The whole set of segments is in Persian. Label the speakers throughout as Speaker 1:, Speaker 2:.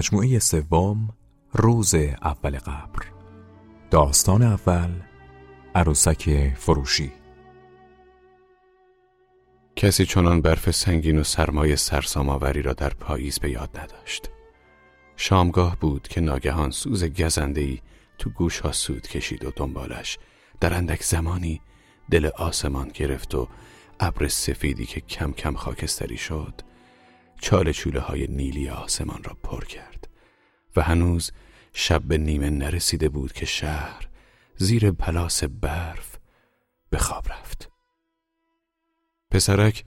Speaker 1: مجموعه سوم روز اول قبر. داستان اول عروسک فروشی.
Speaker 2: کسی چنان برف سنگین و سرمای سرساماوری را در پاییز به یاد نداشت. شامگاه بود که ناگهان سوز گزندهی تو گوش ها سود کشید و دنبالش. در اندک زمانی دل آسمان گرفت و ابر سفیدی که کم کم خاکستری شد چال چوله های نیلی آسمان را پر کرد و هنوز شب به نیمه نرسیده بود که شهر زیر پلاس برف به خواب رفت. پسرک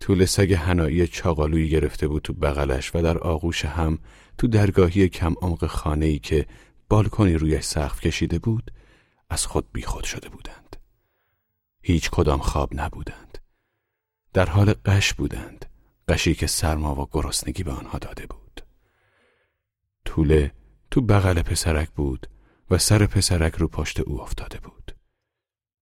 Speaker 2: طول سگ هنایی چاقالویی گرفته بود تو بغلش و در آغوش هم تو درگاهی کم عمق خانه‌ای که بالکنی رویش سقف کشیده بود از خود بیخود شده بودند. هیچ کدام خواب نبودند. در حال قش بودند. قشی که سرما و گرسنگی به آنها داده بود. طوله تو بغل پسرک بود و سر پسرک رو پشت او افتاده بود.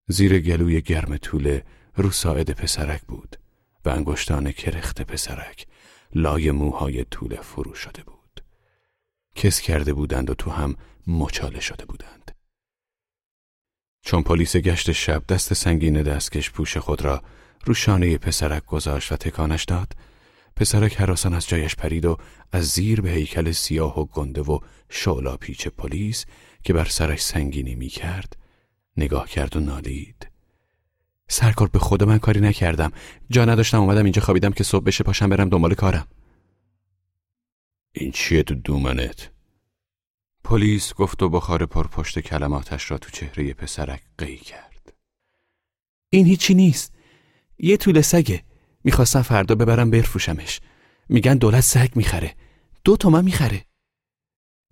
Speaker 2: زیر گلوی گرم طوله رو ساعد پسرک بود و انگشتان کرخت پسرک لای موهای طوله فرو شده بود. کس کرده بودند و تو هم مچاله شده بودند. چون پلیس گشت شب دست سنگین دستکش پوش خود را رو شانه پسرک گذاشت و تکانش داد پسرک حراسان از جایش پرید و از زیر به هیکل سیاه و گنده و شعلا پیچ پلیس که بر سرش سنگینی می کرد نگاه کرد و نالید. سرکار به خود من کاری نکردم. جا نداشتم اومدم اینجا خوابیدم که صبح بشه پاشم برم دنبال کارم. این چیه تو دومنت؟ پلیس گفت و بخار پر پشت کلماتش را تو چهره پسرک قی کرد.
Speaker 3: این هیچی نیست. یه طول سگه. می‌خواستم فردا ببرم بفروشمش. میگن دولت سگ می‌خره. دو تومن می‌خره.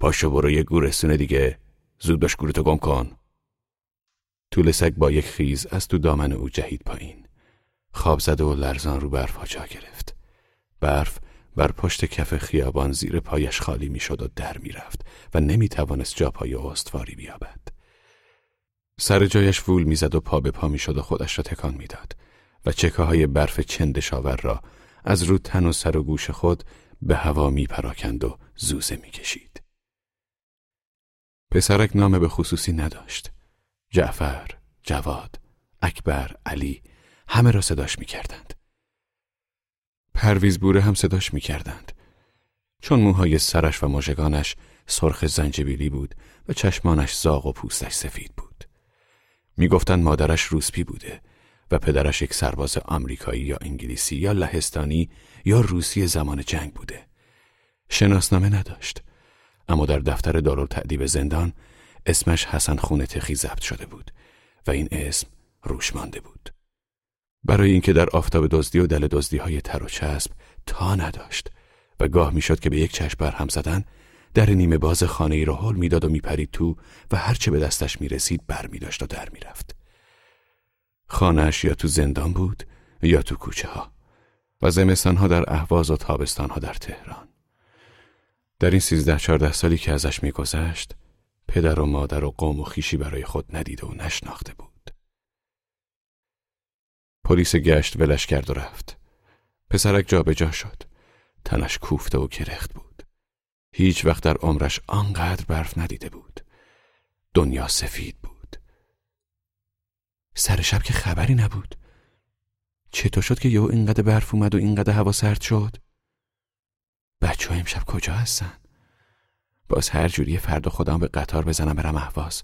Speaker 2: پاشو برو یه گورستونه دیگه. زود باش گورتو گم کن. طول سگ با یک خیز از تو دامن او جهید پایین. خواب زده و لرزان رو برف جا گرفت. برف بر پشت کف خیابان زیر پایش خالی می‌شد و در می‌رفت و نمی‌توانست جا پای استواری بیابد. سر جایش وول می‌زد و پا به پا می‌شد و خودش را تکان می‌داد. و چکه های برف چندشاور را از رو تن و سر و گوش خود به هوا می پراکند و زوزه می کشید. پسرک نام به خصوصی نداشت. جعفر، جواد، اکبر، علی همه را صداش می کردند. پرویز بوره هم صداش می کردند. چون موهای سرش و مژگانش سرخ زنجبیلی بود و چشمانش زاغ و پوستش سفید بود. می‌گفتند مادرش روسپی بوده و پدرش یک سرباز آمریکایی یا انگلیسی یا لهستانی یا روسی زمان جنگ بوده. شناسنامه نداشت. اما در دفتر دارالتعدیب زندان اسمش حسن خونه تخی ضبط شده بود و این اسم روش مانده بود. برای اینکه در آفتاب دزدی و دل دزدی های تر و چسب تا نداشت و گاه می‌شد که به یک چشم بر هم زدن در نیمه باز خانه ای را حل می‌داد و میپرید تو و هرچه به دستش می‌رسید بر می داشت و در می‌رفت. خانهش یا تو زندان بود یا تو کوچه ها و زمستان ها در اهواز و تابستان ها در تهران. در این سیزده چارده سالی که ازش میگذشت پدر و مادر و قوم و خیشی برای خود ندیده و نشناخته بود. پلیس گشت ولش کرد و رفت. پسرک جابجا شد. تنش کوفته و کرخت بود. هیچ وقت در عمرش آنقدر برف ندیده بود. دنیا سفید بود. سر شب که خبری نبود. چطور شد که یهو اینقدر برف اومد و اینقدر هوا سرد شد؟ بچه ها امشب کجا هستن؟ باز هر جوری فردا خودم به قطار بزنم برم احواز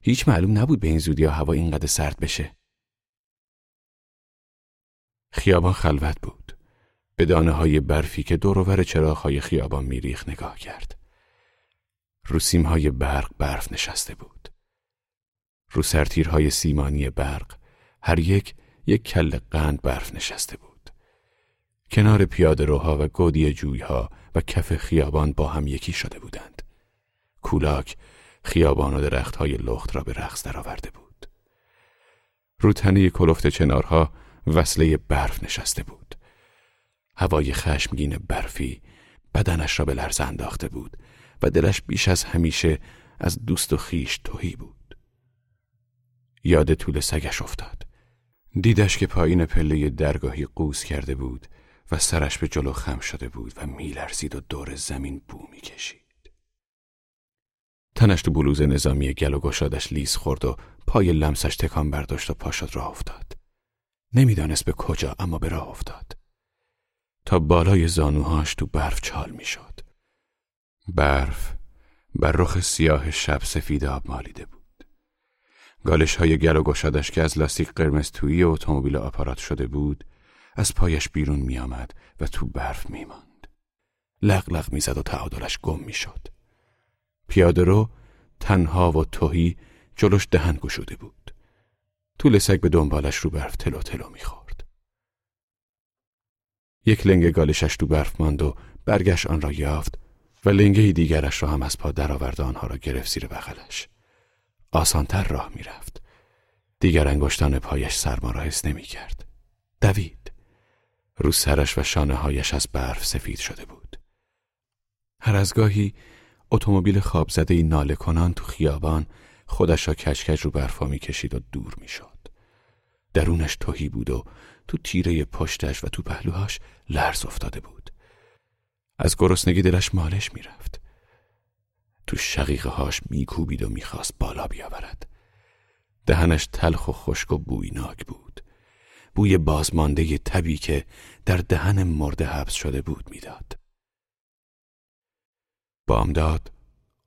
Speaker 2: هیچ معلوم نبود به این زودی ها هوا اینقدر سرد بشه. خیابان خلوت بود. به دانه های برفی که دورور چراغ های خیابان میریخ نگاه کرد. رو های برق برف نشسته بود. رو سرتیرهای سیمانی برق هر یک یک کل قند برف نشسته بود. کنار پیاده روها و گودی جویها و کف خیابان با هم یکی شده بودند. کولاک خیابان و درختهای لخت را به رقص درآورده بود. رو تنه کلفت چنارها وصله برف نشسته بود. هوای خشمگین برفی بدنش را به لرز انداخته بود و دلش بیش از همیشه از دوست و خیش توهی بود. یاد طول سگش افتاد. دیدش که پایین پله درگاهی قوز کرده بود و سرش به جلو خم شده بود و میلرزید و دور زمین بو می‌کشید. تنش تو بلوز نظامی گل و گشادش لیز خورد و پای لمسش تکان برداشت و پاشد راه افتاد. نمی‌دانست به کجا اما به راه افتاد. تا بالای زانوهاش تو برف چال می‌شد. برف بر رخ سیاه شب سفید آب مالیده بود. گالش های گل و گشادش که از لاستیک قرمز تویی اتومبیل آپارات شده بود از پایش بیرون می آمد و تو برف می ماند. لغلغ می زد و تعادلش گم می شد. پیاده رو تنها و توهی جلوش دهن گشوده بود. طول سگ به دنبالش رو برف تلو تلو می‌خورد. یک لنگه گالشش تو برف ماند و برگشت آن را یافت و لنگه دیگرش را هم از پا درآورد آنها را گرفت زیر بغلش. آسانتر راه می‌رفت. دیگر انگشتان پایش سرما را حس نمی کرد. دوید. رو سرش و شانه هایش از برف سفید شده بود. هر از گاهی اتومبیل خواب زده ناله کنان تو خیابان خودش را کچکج رو برفا می‌کشید و دور می‌شد. درونش توهی بود و تو تیره پشتش و تو پهلوهاش لرز افتاده بود. از گرسنگی دلش مالش می‌رفت. تو شقیقه هاش میکوبید و می‌خواست بالا بیاورد. دهنش تلخ و خشک و بویناک بود. بوی بازمانده تبی که در دهن مرده حبس شده بود می‌داد. بامداد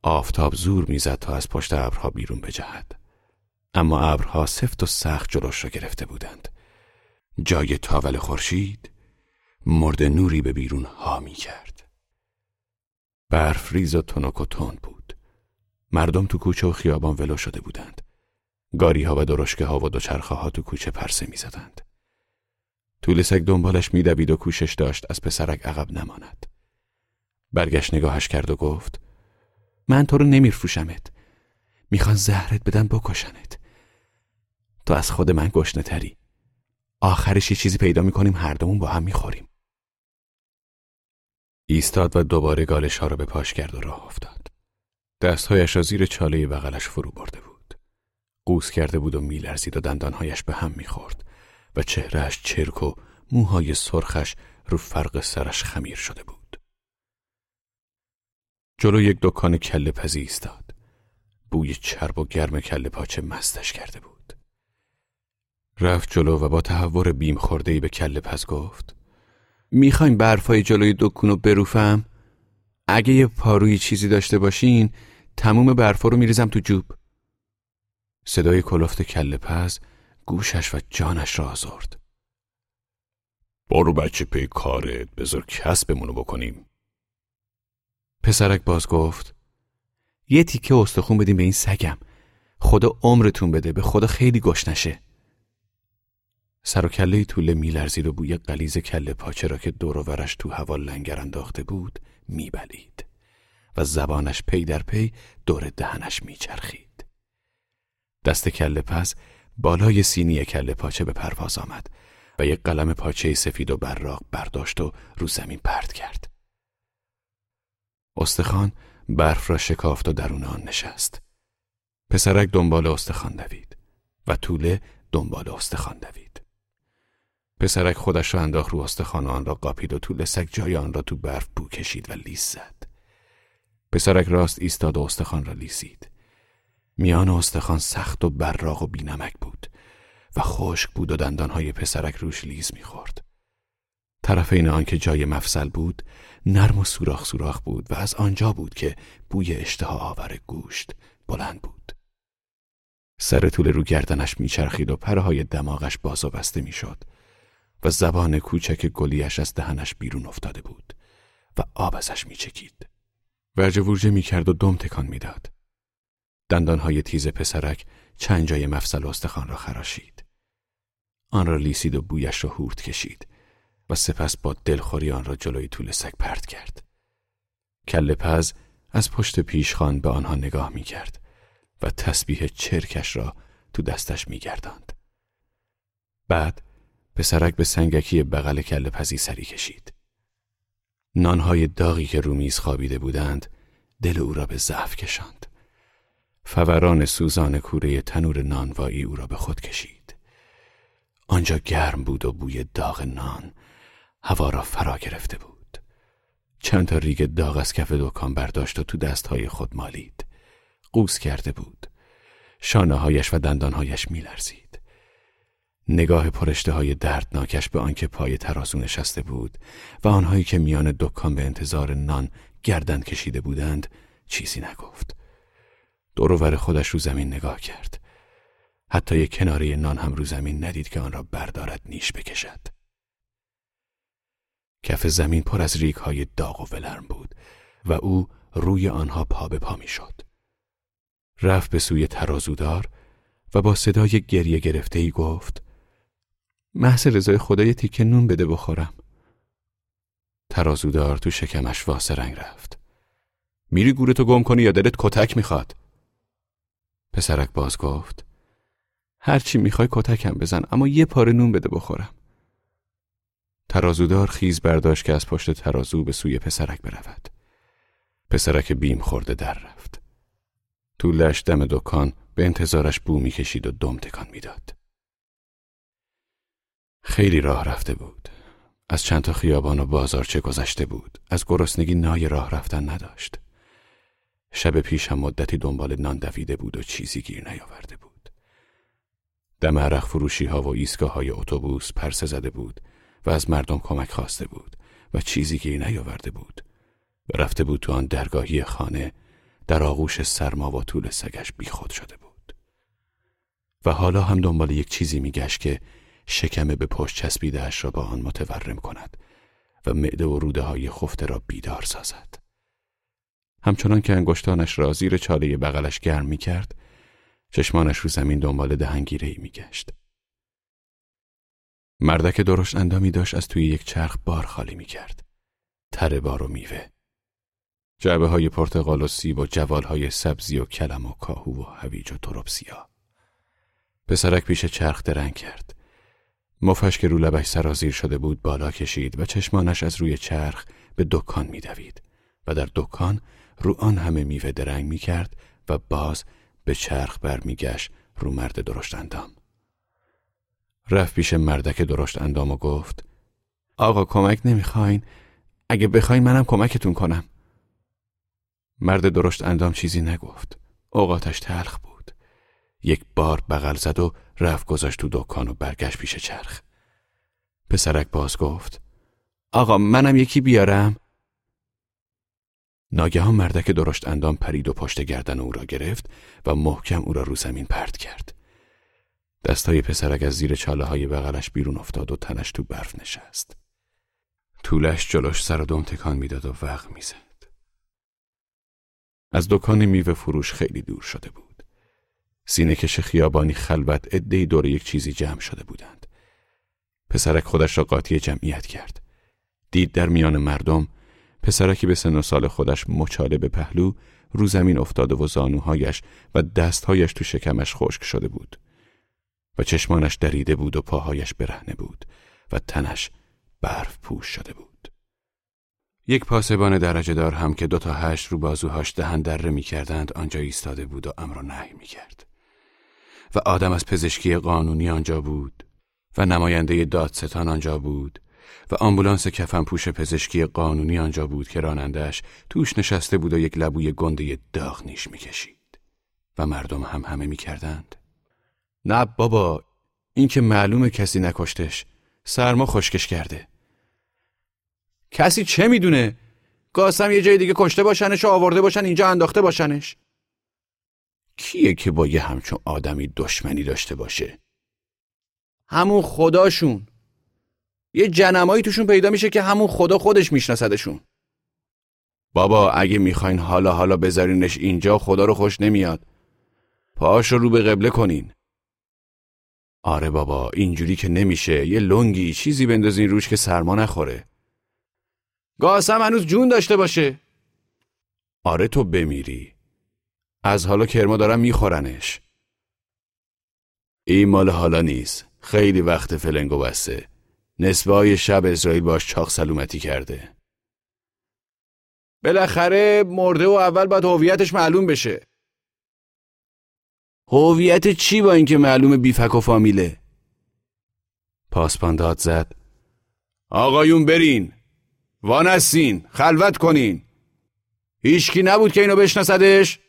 Speaker 2: آفتاب زور می‌زد تا از پشت ابرها بیرون بجهد اما ابرها سفت و سخت جلوش را گرفته بودند جای تاول خورشید مرد نوری به بیرون ها می کرد برف ریز و تنک و تند بود. مردم تو کوچه و خیابان ولو شده بودند. گاری ها و درشکه ها و دوچرخه ها تو کوچه پرسه می زدند. طول سگ دنبالش میدوید و کوشش داشت از پسرک عقب نماند. برگشت نگاهش کرد و گفت من تو رو نمیرفروشمت می‌خوان زهرت بدن بکشنت. تو از خود من گشنه تری آخرش یه چیزی پیدا می‌کنیم هر دومون با هم می‌خوریم. ایستاد و دوباره گالش ها را به پاش کرد و راه افتاد دستهایش را زیر چاله بغلش فرو برده بود قوس کرده بود و میلرزید و دندانهایش به هم می‌خورد و چهرهش چرک و موهای سرخش رو فرق سرش خمیر شده بود جلو یک دکان کله پزی ایستاد. بوی چرب و گرم کله پاچه مستش کرده بود. رفت جلو و با تحور بیم خورده به کله پز گفت می‌خوایم برفای جلوی دکونو بروفم؟ اگه یه پاروی چیزی داشته باشین تموم برفا رو میریزم تو جوب. صدای کلفت کله پز گوشش و جانش را آزرد.
Speaker 4: برو بچه پی کارت بذار کسبمونو بکنیم.
Speaker 2: پسرک باز گفت یه تیکه استخون بدیم به این سگم خدا عمرتون بده به خدا خیلی گشنشه سر و کله طوله میلرزید و بوی قلیز کله پاچه را که دور ورش تو هوا لنگر انداخته بود میبلید و زبانش پی در پی دور دهنش میچرخید دست کله پس بالای سینی کله پاچه به پرواز آمد و یک قلم پاچه سفید و براق برداشت و رو زمین پرد کرد استخوان برف را شکافت و درون آن نشست. پسرک دنبال استخوان دوید و طوله دنبال استخوان دوید. پسرک خودش را انداخت رو استخوان آن را قاپید و طول سگ جای آن را تو برف بو کشید و لیس زد. پسرک راست ایستاد و استخوان را لیسید. میان استخوان سخت و براق و بینمک بود و خشک بود و دندانهای پسرک روش لیز می‌خورد. طرفین آن که جای مفصل بود نرم و سوراخ سوراخ بود و از آنجا بود که بوی اشتها آور گوشت بلند بود. سر طول رو گردنش میچرخید و پرهای دماغش باز و بسته می‌شد و زبان کوچک گلیش از دهنش بیرون افتاده بود و آب ازش میچکید. ورجه ورجه می‌کرد و دم تکان می‌داد. دندانهای تیز پسرک چند جای مفصل استخوان را خراشید. آن را لیسید و بویش را هورت کشید و سپس با دلخوری آن را جلوی طول سگ پرت کرد. کل پز از پشت پیشخان به آنها نگاه می کرد و تسبیح چرکش را تو دستش می گرداند. بعد پسرک به سنگکی بغل کل پزی سری کشید. نانهای داغی که رومیز خوابیده بودند دل او را به ضعف کشاند. فوران سوزان کوره تنور نانوایی او را به خود کشید. آنجا گرم بود و بوی داغ نان هوا را فرا گرفته بود. چند تا ریگ داغ از کف دکان برداشت و تو دستهای خود مالید. قوس کرده بود. شانه هایش و دندانهایش میلرزید. نگاه پرشته های دردناکش به آنکه پای ترازو نشسته بود و آنهایی که میان دکان به انتظار نان گردن کشیده بودند چیزی نگفت. دورور خودش رو زمین نگاه کرد. حتی یک کناره نان هم رو زمین ندید که آن را بردارد نیش بکشد. کف زمین پر از ریگ های داغ و ولرم بود و او روی آنها پا به پا می شد. رفت به سوی ترازودار و با صدای گریه گرفته ای گفت محض رضای خدای تیکه نون بده بخورم. ترازودار تو شکمش واسه رنگ رفت. میری گورتو گم کنی یا دلت کتک می‌خواد؟ پسرک باز گفت هرچی می‌خوای کتکم بزن اما یه پاره نون بده بخورم. ترازودار خیز برداشت که از پشت ترازو به سوی پسرک برود. پسرک بیم خورده در رفت. طولش دم دکان به انتظارش بو می‌کشید و دم تکان می‌داد. خیلی راه رفته بود. از چند تا خیابان و بازارچه گذشته بود. از گرسنگی نای راه رفتن نداشت. شب پیش هم مدتی دنبال نان دویده بود و چیزی گیر نیاورده بود. دم عرق فروشی ها و ایستگاه های اتوبوس پرسه زده بود و از مردم کمک خواسته بود و چیزی گیر نیاورده بود. و رفته بود تو آن درگاهی خانه در آغوش سرما و طول سگش بیخود شده بود. و حالا هم دنبال یک چیزی میگشت که شکمه به پشت چسبیدهش را با آن متورم کند و معده و روده های خفته را بیدار سازد. همچنان که انگشتانش را زیر چاله بغلش گرم می کرد، چشمانش رو زمین دنبال دهنگیره ای می گشت. مردک درشت اندامی داشت از توی یک چرخ بار خالی می کرد. تره بار و میوه. جعبه های پرتقال و سیب و جوال های سبزی و کلم و کاهو و هویج و تروبسیا. پسرک پیش چرخ درنگ کرد. مفش که رو لبش سرازیر شده بود بالا کشید و چشمانش از روی چرخ به دکان میدوید و در دکان رو آن همه میوه درنگ می کرد و باز به چرخ برمیگشت رو مرد درشت اندام. رفت پیش مردک درشت اندام و گفت آقا کمک نمی‌خواین اگه بخواین منم کمکتون کنم. مرد درشت اندام چیزی نگفت. اوقاتش تلخ بود. یک بار بغل زد و رفت گذاشت تو دکان و برگشت پیش چرخ. پسرک باز گفت آقا منم یکی بیارم؟ ناگهان مردک درشت اندام پرید و پشت گردن او را گرفت و محکم او را رو زمین پرت کرد. دستای پسرک از زیر چاله های بغلش بیرون افتاد و تنش تو برف نشست. طولش جلوش سر و دم تکان می‌داد و وق می‌زد. از دکان میوه فروش خیلی دور شده بود. سینه کش خیابانی خلوت ادهی دور یک چیزی جمع شده بودند. پسرک خودش را قاطی جمعیت کرد. دید در میان مردم پسرکی به سن و سال خودش مچاله به پهلو رو زمین افتاده و زانوهایش و دستهایش تو شکمش خشک شده بود و چشمانش دریده بود و پاهایش برهنه بود و تنش برف پوش شده بود یک پاسبان درجه دار هم که دو تا هشت رو بازوهاش دهن دره می کردند آنجا ایستاده بود و امر و نهی می کرد و آدم از پزشکی قانونی آنجا بود و نماینده دادستان آنجا بود و آمبولانس کفن پوش پزشکی قانونی آنجا بود که رانندش توش نشسته بود و یک لبوی گنده داغ نیش می‌کشید. و مردم هم همه می‌کردند. نه بابا این که معلومه کسی نکشتش. سرما خشکش کرده. کسی چه می‌دونه؟ قاسم یه جای دیگه کشته باشنش و آورده باشن اینجا انداخته باشنش. کیه که با یه همچون آدمی دشمنی داشته باشه؟ همون خداشون. یه جنمایی توشون پیدا میشه که همون خدا خودش میشناسدشون. بابا اگه می‌خواین حالا حالا بذارینش اینجا خدا رو خوش نمیاد. پاش رو به قبله کنین. آره بابا اینجوری که نمیشه. یه لنگی چیزی بندازین روش که سرما نخوره. گاسم هنوز جون داشته باشه. آره تو بمیری. از حالا کرما دارم میخورنش. این مال حالا نیست. خیلی وقت فلنگو بسته. نصفه های شب اسرائیل باش چاق سلومتی کرده. بالاخره مرده و اول باید هویتش معلوم بشه. هویت چی با اینکه معلوم بیفک و فامیله؟ پاسبان داد زد. آقایون برین. وانستین. خلوت کنین. هیچکی نبود که اینو بشناسدش.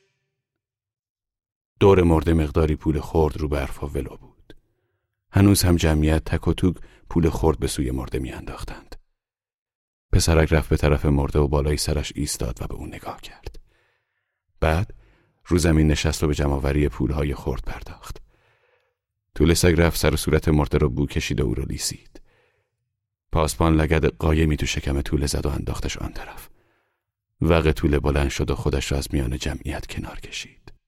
Speaker 2: دور مرده مقداری پول خورد رو برفا ولو بود. هنوز هم جمعیت تک و توک پول خورد به سوی مرده میانداختند. پسرک رفت به طرف مرده و بالای سرش ایستاد و به اون نگاه کرد. بعد رو زمین نشست و به جمعآوری پولهای خورد پرداخت. طول سگ رفت سر و صورت مرده رو بو کشید و او رو لیسید. پاسبان لگد قایمی تو شکم طول زد و انداختش آن طرف. وقت طول بلند شد و خودش را از میان جمعیت کنار کشید.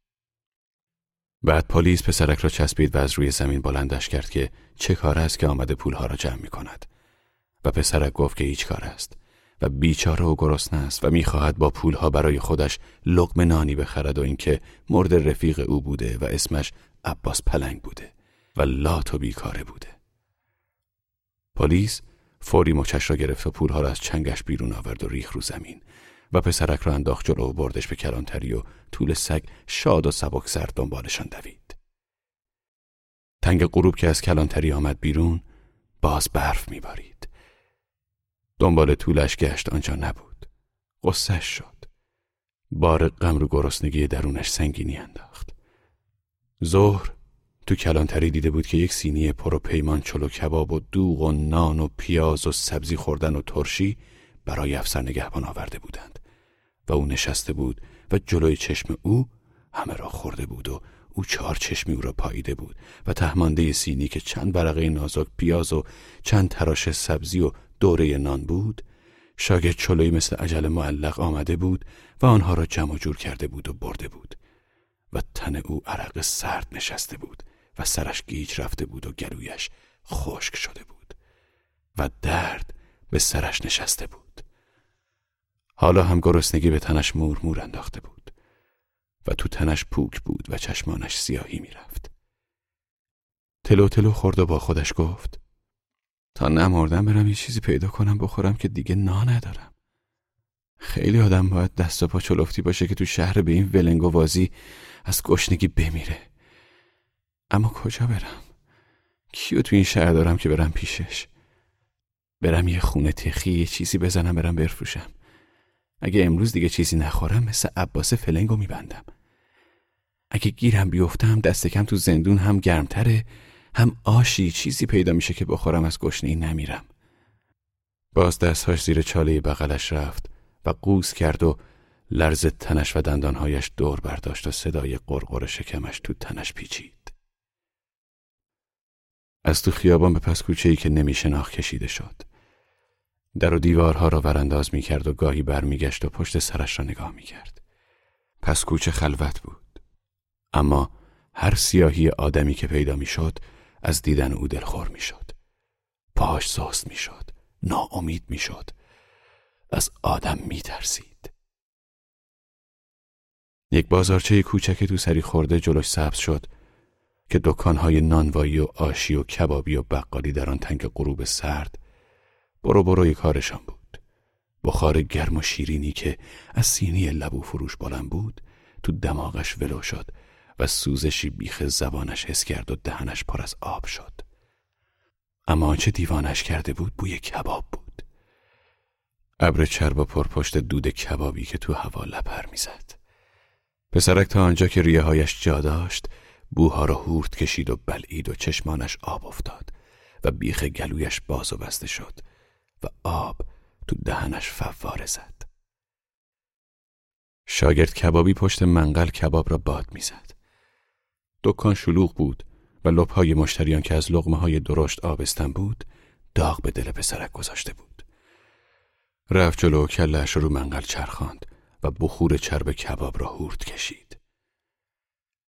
Speaker 2: بعد پلیس پسرک را چسبید و از روی زمین بلندش کرد که چه کار است که آمده پولها را جمع می کند و پسرک گفت که هیچ کار است و بیچاره و گرسنه است و می‌خواهد با پولها برای خودش لقم نانی بخرد و اینکه مرد رفیق او بوده و اسمش عباس پلنگ بوده و لات و بیکاره بوده. پلیس فوری مچش را گرفت و پولها را از چنگش بیرون آورد و ریخ رو زمین. و پسرک را انداخت جلو و بردش به کلانتری و طول سگ شاد و سبک سر دنبالشان دوید. تنگ غروب که از کلانتری آمد بیرون باز برف میبارید. دنبال طولش گشت آنجا نبود. قصهش شد. بار غم رو گرسنگی درونش سنگینی انداخت. ظهر تو کلانتری دیده بود که یک سینی پر و پیمان چلو کباب و دوغ و نان و پیاز و سبزی خوردن و ترشی برای افسر نگهبان آورده بودند. و او نشسته بود و جلوی چشم او همه را خورده بود و او چهار چشمی او را پاییده بود و تهمانده سینی که چند برقه نازک پیاز و چند تراش سبزی و دوره نان بود شاگرد چلوی مثل عجل معلق آمده بود و آنها را جمع جور کرده بود و برده بود و تن او عرق سرد نشسته بود و سرش گیج رفته بود و گلویش خشک شده بود و درد به سرش نشسته بود. حالا هم گرسنگی به تنش مور مور انداخته بود و تو تنش پوک بود و چشمانش سیاهی می‌رفت. تلو تلو خورد و با خودش گفت تا نمردم برم یه چیزی پیدا کنم بخورم که دیگه نا ندارم. خیلی آدم باید دست و پا چلفتی باشه که تو شهر به این ولنگوازی از گشنگی بمیره. اما کجا برم؟ کیو تو این شهر دارم که برم پیشش؟ برم یه خونه تخی یه چیزی بزنم برم بفروشم. اگه امروز دیگه چیزی نخورم مثل عباس فلنگو میبندم. اگه گیرم بیفتم دست کم تو زندون هم گرمتره هم آشی چیزی پیدا میشه که بخورم از گشنه نمیرم. باز دستهاش زیر چاله بغلش رفت و قوز کرد و لرز تنش و دندانهایش دور برداشت و صدای قرقر شکمش تو تنش پیچید. از تو خیابان به پس کوچه ای که نمیشناخ کشیده شد. در و دیوارها را ورانداز می کرد و گاهی برمیگشت و پشت سرش را نگاه می کرد. پس کوچه خلوت بود. اما هر سیاهی آدمی که پیدا می شد از دیدن او دلخور می شد. پاهاش ساست می شد. ناامید می شد. از آدم می ترسید. یک بازارچه کوچک تو سری خورده جلوش سبز شد که دکانهای نانوایی و آشی و کبابی و بقالی در آن تنگ غروب سرد برو بروی کارشان بود. بخار گرم و شیرینی که از سینی لبو فروش بلند بود تو دماغش ولو شد و سوزشی بیخ زبانش حس کرد و دهنش پر از آب شد. اما آنچه دیوانش کرده بود بوی کباب بود. ابر چرب و پرپشت دود کبابی که تو هوا لپر می‌زد. پسرک تا آنجا که ریه هایش جا داشت بوها را هورت کشید و بلعید و چشمانش آب افتاد و بیخ گلویش باز و بسته شد. و آب تو دهنش فواره زد. شاگرد کبابی پشت منقل کباب را باد می‌زد. دکان شلوغ بود و لبهای مشتریان که از لغمه های درشت آبستن بود داغ به دل پسرک گذاشته بود. رفت جلو و کلش رو منقل چرخاند و بخور چرب کباب را هورد کشید.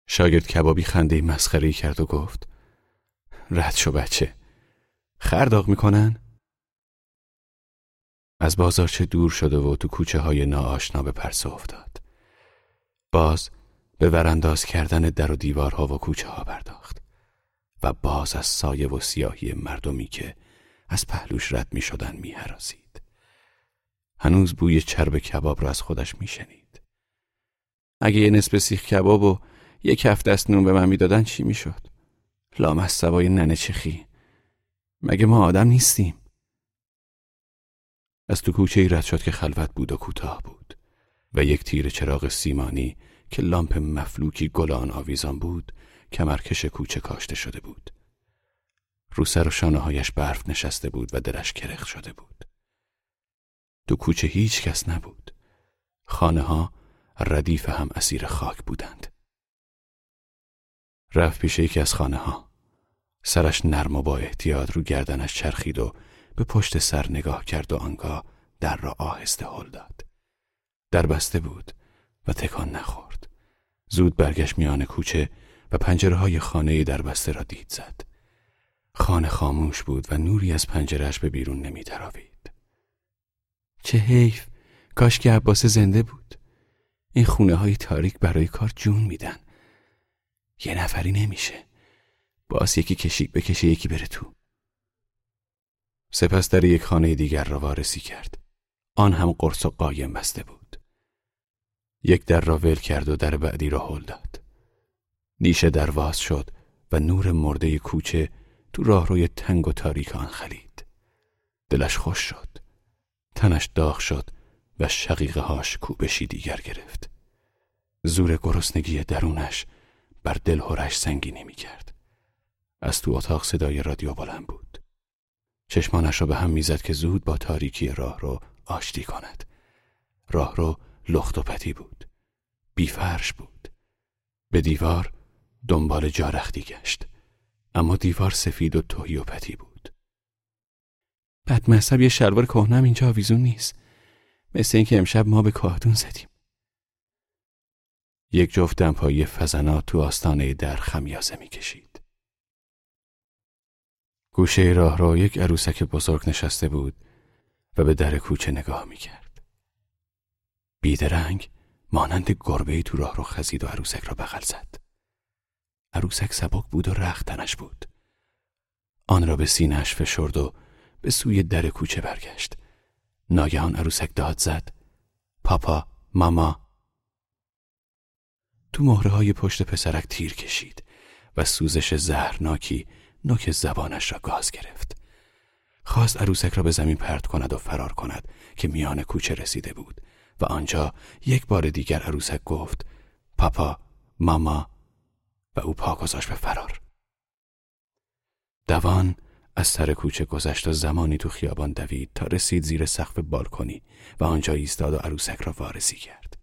Speaker 2: شاگرد کبابی خنده مسخری کرد و گفت رد شو بچه. خرداغ می‌کنن؟ از بازارچه دور شده و تو کوچه های ناآشنا به پرسه افتاد باز به ورانداز کردن در و دیوارها و کوچه ها پرداخت و باز از سایه و سیاهی مردمی که از پهلوش رد می شدن می حراسید. هنوز بوی چرب کباب را از خودش می شنید. اگه یه نصف سیخ کباب و یک کف دست نون به من می‌دادن چی می‌شد؟ لام از سوای ننه چخی مگه ما آدم نیستیم؟ از تو کوچه ای رد شد که خلوت بود و کوتاه بود. و یک تیر چراغ سیمانی که لامپ مفلوکی گلان آویزان بود کمرکش کوچه کاشته شده بود. رو سر و شانه هایش برف نشسته بود و درش کرخ شده بود. تو کوچه هیچ کس نبود. خانه ها ردیف هم اسیر خاک بودند. رفت پیش یکی از خانه ها سرش نرم و با احتیاط رو گردنش چرخید و به پشت سر نگاه کرد و آنگاه در را آهسته هل داد. در بسته بود و تکان نخورد. زود برگشت میان کوچه و پنجره های خانه در بسته را دید زد. خانه خاموش بود و نوری از پنجرهش به بیرون نمی تراوید. چه حیف! کاش که عباس زنده بود. این خونه های تاریک برای کار جون میدن. یه نفری نمیشه. باز یکی کشیک بکشه یکی بره تو. سپس در یک خانه دیگر را وارسی کرد. آن هم قرص و قایم بسته بود. یک در را ول کرد و در بعدی را هل داد. نیشه در واز شد و نور مرده کوچه تو راهروی تنگ و تاریک آن خلید. دلش خوش شد. تنش داغ شد و شقیقه هاش کوبشی دیگر گرفت. زور گرسنگی درونش بر دل هرش سنگینی می کرد از تو اتاق صدای رادیو بلند بود. چشمانش را به هم می‌زد که زود با تاریکی راه رو آشتی کند. راه رو لخت و پتی بود. بیفرش بود. به دیوار دنبال جارختی گشت. اما دیوار سفید و توهی و پتی بود. بد مذهب یه شلوار کهنم اینجا آویزون نیست. مثل اینکه امشب ما به کاهدون زدیم. یک جفت دمپایی فزنات تو آستانه در خمیازه می‌کشید. گوشه راه را یک عروسک بزرگ نشسته بود و به در کوچه نگاه می‌کرد. بیدرنگ مانند گربه تو راه رو خزید و عروسک را بغل زد. عروسک سبک بود و رخت تنش بود. آن را به سینهش فشرد و به سوی در کوچه برگشت. ناگهان عروسک داد زد پاپا ماما. تو مهره های پشت پسرک تیر کشید و سوزش زهرناکی نوک زبانش را گاز گرفت. خواست عروسک را به زمین پرت کند و فرار کند که میان کوچه رسیده بود و آنجا یک بار دیگر عروسک گفت پاپا ماما و او پا گذاشت به فرار. دوان از سر کوچه گذشت و زمانی تو خیابان دوید تا رسید زیر سقف بالکنی و آنجا ایستاد و عروسک را وارسی کرد.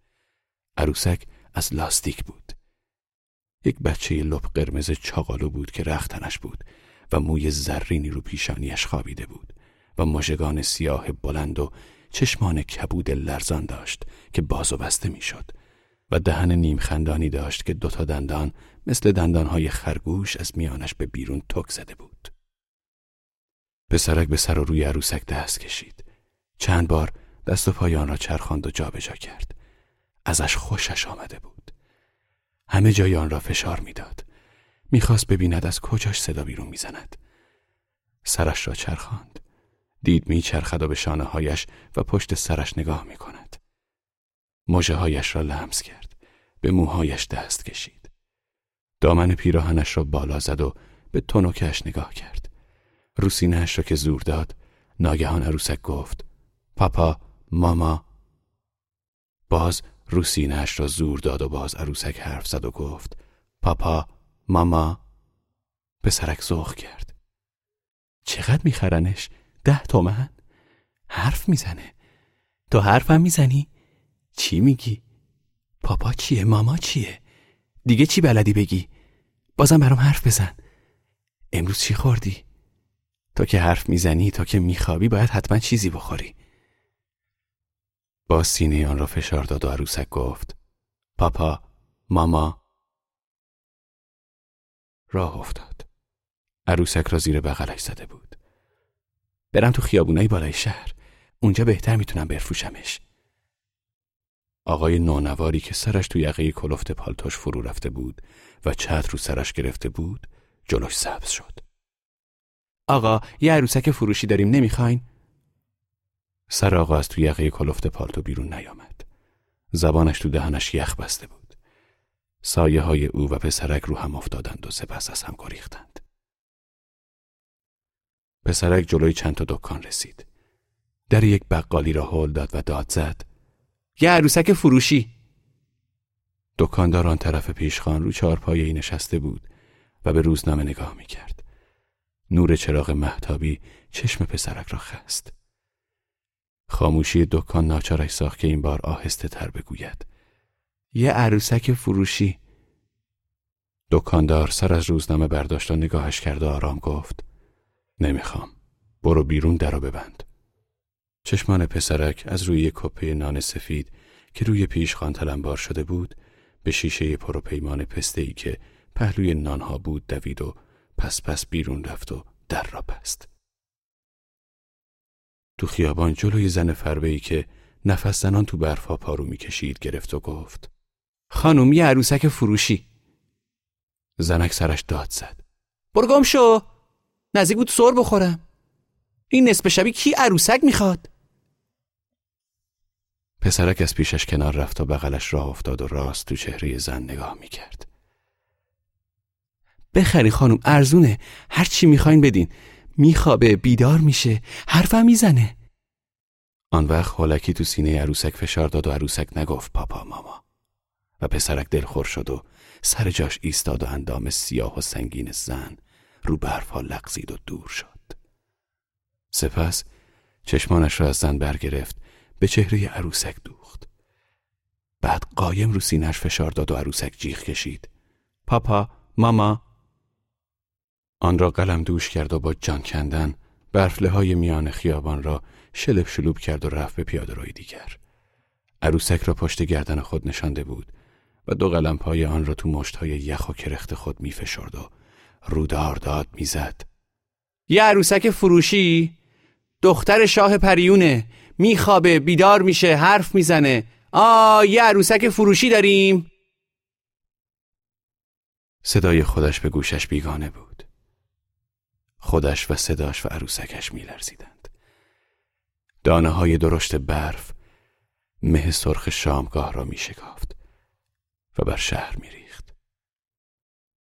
Speaker 2: عروسک از لاستیک بود. یک بچه لب قرمز چاقالو بود که رختنش بود و موی زرینی رو پیشانیش خوابیده بود و مژگان سیاه بلند و چشمان کبود لرزان داشت که باز و بسته می‌شد و دهن نیم خندانی داشت که دوتا دندان مثل دندانهای خرگوش از میانش به بیرون تک زده بود. پسرک به سر و روی عروسک دست کشید. چند بار دست و پایان را چرخاند و جابجا کرد. ازش خوشش آمده بود. همه جای آن را فشار می‌داد. می‌خواست ببیند از کجاش صدا بیرون می‌زند. سرش را چرخاند. دید میچرخد و به شانه هایش و پشت سرش نگاه می‌کند. هایش را لمس کرد. به موهایش دست کشید. دامن پیراهنش را بالا زد و به تونوکش نگاه کرد. روسینهش را که زور داد ناگهان عروسک گفت پاپا ماما باز روسینهش را زور داد و باز عروسک حرف زد و گفت پاپا ماما پسرک زخ کرد چقدر میخرنش؟ ده تومن؟ حرف می‌زنه تو حرفم می‌زنی؟ چی میگی؟ پاپا چیه؟ ماما چیه؟ دیگه چی بلدی بگی؟ بازم برام حرف بزن امروز چی خوردی؟ تا که حرف می‌زنی تا که میخوابی باید حتما چیزی بخوری با سینه آن را فشار داد و عروسک گفت پاپا ماما. راه افتاد. عروسک را زیر بغلش زده بود. برم تو خیابونای بالای شهر اونجا بهتر می‌تونم بفروشمش. آقای نونواری که سرش تو یقه کلفت پالتوش فرو رفته بود و چتر رو سرش گرفته بود جلوش سبز شد. آقا یه عروسک فروشی داریم نمی‌خواین؟ سر آقا از تو یقه کلفت پالتو بیرون نیامد. زبانش تو دهنش یخ بسته بود. سایه های او و پسرک رو هم افتادند و سپس از هم گریختند. پسرک جلوی چند تا دکان رسید. در یک بقالی را هل داد و داد زد. یه عروسک فروشی. دکاندار آن طرف پیشخان رو چهارپایه نشسته بود و به روزنامه نگاه می کرد. نور چراغ محتابی چشم پسرک را خست. خاموشی دکان ناچارش ساخت که این بار آهسته تر بگوید. یه عروسک فروشی. دکاندار سر از روزنامه برداشت و نگاهش کرد و آرام گفت. نمی‌خوام. برو بیرون درو ببند. چشمان پسرک از روی کپه نان سفید که روی پیشخان تلمبار شده بود به شیشه پروپیمان پسته ای که پهلوی نانها بود دوید و پس پس بیرون رفت و در را بست. تو خیابان جلوی زن فربهی که نفس زنان تو برفا پارو می‌کشید گرفت و گفت خانم یه عروسک فروشی. زنک سرش داد زد. برگم شو نزدیک بود سر بخورم. این نصف شبی کی عروسک می‌خواد؟ پسرک از پیشش کنار رفت و بغلش راه افتاد و راست تو چهره زن نگاه می‌کرد. بخری خانم ارزونه. هر چی می‌خواین بدین. میخوابه بیدار میشه حرفم می‌زنه. آن وقت هولکی تو سینه عروسک فشار داد و عروسک نگفت پاپا ماما. و پسرک دلخور شد و سر جاش ایستاد و اندام سیاه و سنگین زن رو برفها لغزید و دور شد. سپس چشمانش را از زن برگرفت به چهره عروسک دوخت. بعد قایم رو سینش فشار داد و عروسک جیغ کشید. پاپا ماما آن را قلم دوش کرد و با جان کندن برفله های میان خیابان را شلب شلوب کرد و رفت به پیاده روی دیگر. عروسک را پشت گردن خود نشانده بود و دو قلم پای آن را تو مشت های یخ و کرخت خود می فشرد و رودار داد می‌زد. یه عروسک فروشی؟ دختر شاه پریونه میخوابه بیدار میشه حرف می‌زنه. آ یه عروسک فروشی داریم. صدای خودش به گوشش بیگانه بود. خودش و صداش و عروسکش میلرزیدند. دانه های درشت برف مه سرخ شامگاه را میشکافت و بر شهر میریخت.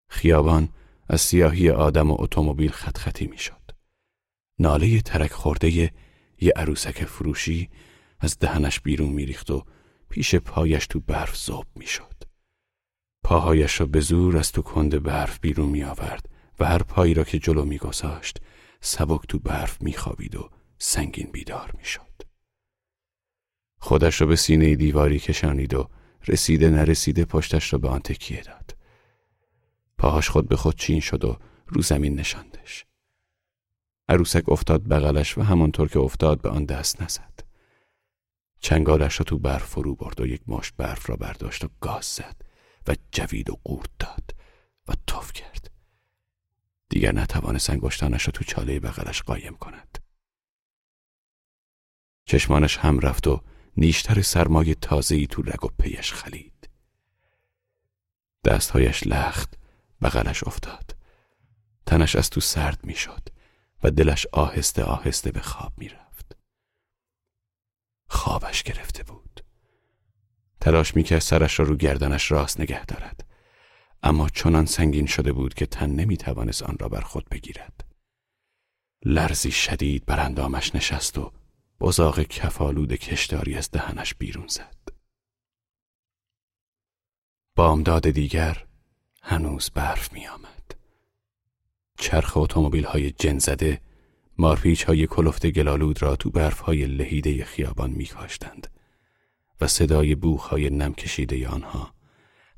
Speaker 2: خیابان از سیاهی آدم و اتومبیل خط خطی می‌شد. ناله ترک خورده یه عروسک فروشی از دهنش بیرون میریخت و پیش پایش تو برف زوب می‌شد. پاهایش را به زور از تو کند برف بیرون می آورد و هر پایی را که جلو میگذاشت سبک تو برف میخوابید و سنگین بیدار می‌شد. خودش را به سینه دیواری کشانید و رسیده نرسیده پشتش را به آن تکیه داد. پاهاش خود به خود چین شد و رو زمین نشاندش. عروسک افتاد بغلش و همانطور که افتاد به آن دست نزد. چنگالش را تو برف فرو برد و یک مشت برف را برداشت و گاز زد و جوید و قورت داد و توف کرد. دیگر نتوانست انگشتانش را تو چاله بغلش قایم کند. چشمانش هم رفت و نیشتر سرمای تازهی تو رگ و پیش خلید. دستهایش لخت بغلش افتاد. تنش از تو سرد می‌شد. و دلش آهسته آهسته به خواب می‌رفت. خوابش گرفته بود. تلاش می‌کرد سرش را رو گردنش راست نگه دارد. اما چنان سنگین شده بود که تن نمی‌توانست آن را بر خود بگیرد. لرزی شدید بر اندامش نشست و بزاق کفالود کشداری از دهنش بیرون زد. بامداد دیگر هنوز برف می آمد. چرخ اتومبیل های جن زده مارپیچ های کلفت گلالود را تو برف های لهیده خیابان می کاشتند و صدای بوخ های نم کشیده آنها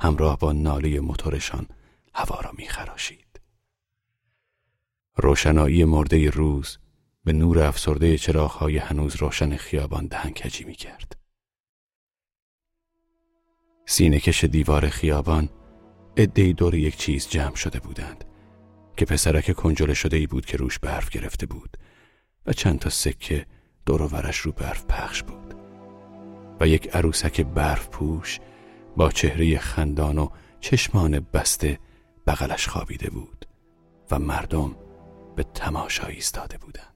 Speaker 2: همراه با ناله موتورشان هوا را می خراشید. روشنایی مرده روز به نور افسرده های هنوز روشن خیابان دهنکجی می کرد. سینه کش دیوار خیابان ادهی دور یک چیز جمع شده بودند که پسرک کنجله شده ای بود که روش برف گرفته بود و چند تا سکه دور ورش رو برف پخش بود و یک عروسک برف پوش با چهره خندان و چشمان بسته بغلش خوابیده بود و مردم به تماشا ایستاده بودند.